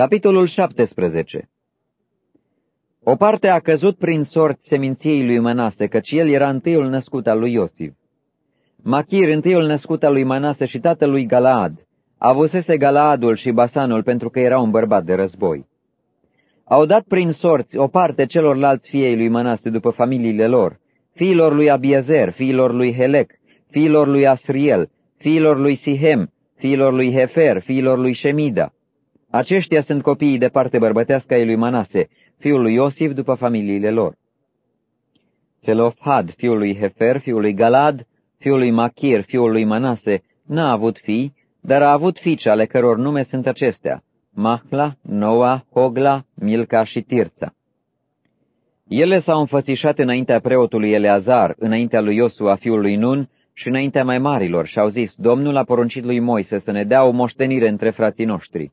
Capitolul 17 O parte a căzut prin sorți seminției lui Manase, căci el era întâiul născut al lui Iosif. Machir, întâiul născut al lui Manase și tatălui Galaad, avusese Galaadul și Basanul pentru că era un bărbat de război. Au dat prin sorți o parte celorlalți fiei lui Manase după familiile lor, fiilor lui Abiezer, fiilor lui Helec, fiilor lui Asriel, fiilor lui Sihem, fiilor lui Hefer, fiilor lui Shemida. Aceștia sunt copiii de parte bărbătească ai lui Manase, fiul lui Iosif după familiile lor. Selofhad, fiul lui Hefer, fiul lui Galad, fiul lui Machir, fiul lui Manase, n-a avut fii, dar a avut fiice ale căror nume sunt acestea, Mahla, Noa, Hogla, Milca și Tirța. Ele s-au înfățișat înaintea preotului Eleazar, înaintea lui Iosua, fiul lui Nun, și înaintea mai marilor și au zis, Domnul a poruncit lui Moise să ne dea o moștenire între frații noștri.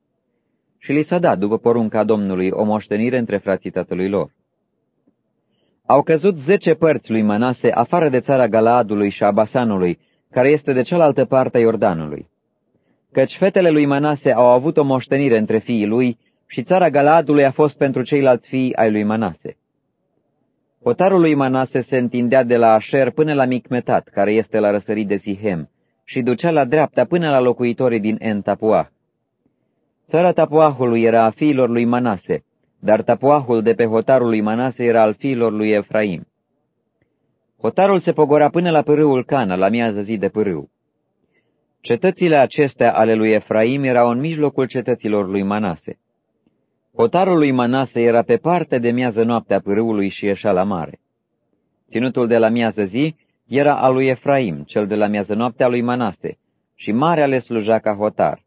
Și li s-a dat, după porunca Domnului, o moștenire între frații tatălui lor. Au căzut zece părți lui Manase afară de țara Galaadului și a Basanului, care este de cealaltă parte a Iordanului. Căci fetele lui Manase au avut o moștenire între fiii lui și țara Galaadului a fost pentru ceilalți fii ai lui Manase. Hotarul lui Manase se întindea de la Asher până la Micmetat, care este la răsărit de Sihem, și ducea la dreapta până la locuitorii din Entapuah. Țara Tapuahului era a fiilor lui Manase, dar Tapuahul de pe hotarul lui Manase era al fiilor lui Efraim. Hotarul se pogora până la pârâul Cana, la miază zi de pârâu. Cetățile acestea ale lui Efraim erau în mijlocul cetăților lui Manase. Hotarul lui Manase era pe parte de miază noaptea pârâului și ieșea la mare. Ținutul de la miază zi era al lui Efraim, cel de la miază noaptea lui Manase, și marea le sluja ca hotar.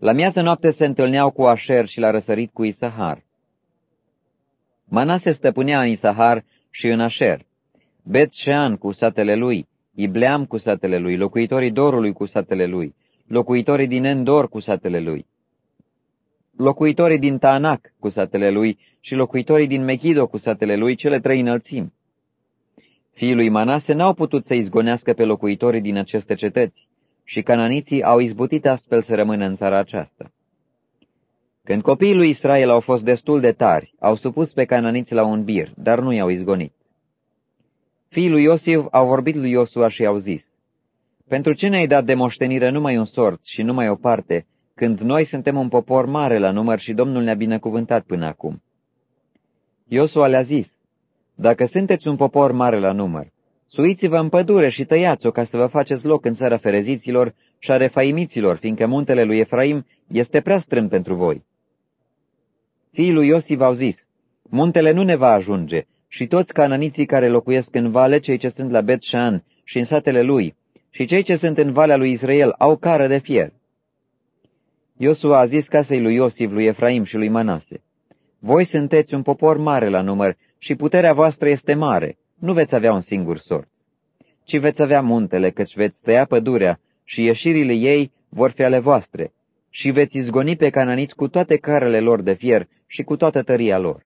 La miază noapte se întâlneau cu Asher și la răsărit cu Isahar. Manase stăpânea în Isahar și în Asher, Bet Shean cu satele lui, Ibleam cu satele lui, locuitorii Dorului cu satele lui, locuitorii din Endor cu satele lui locuitorii din Tanac cu satele lui și locuitorii din Mechido cu satele lui, cele trei înălțimi. Fiii lui Manase n-au putut să izgonească pe locuitorii din aceste cetăți și cananiții au izbutit astfel să rămână în țara aceasta. Când copiii lui Israel au fost destul de tari, au supus pe cananiți la un bir, dar nu i-au izgonit. Fiii lui Iosif au vorbit lui Iosua și i-au zis, Pentru ce ne-ai dat de moștenire numai un sorț și numai o parte, când noi suntem un popor mare la număr și Domnul ne-a binecuvântat până acum. Iosua le-a zis, Dacă sunteți un popor mare la număr, suiți-vă în pădure și tăiați-o ca să vă faceți loc în țara fereziților și a refaimiților, fiindcă muntele lui Efraim este prea strâm pentru voi. Fiii lui Iosif au zis, Muntele nu ne va ajunge și toți cananiții care locuiesc în vale, cei ce sunt la bet și în satele lui, și cei ce sunt în valea lui Israel au cară de fier. Iosua a zis casei lui Iosif, lui Efraim și lui Manase, Voi sunteți un popor mare la număr și puterea voastră este mare, nu veți avea un singur sorț, ci veți avea muntele, căci veți tăia pădurea și ieșirile ei vor fi ale voastre, și veți izgoni pe cananiți cu toate carele lor de fier și cu toată tăria lor.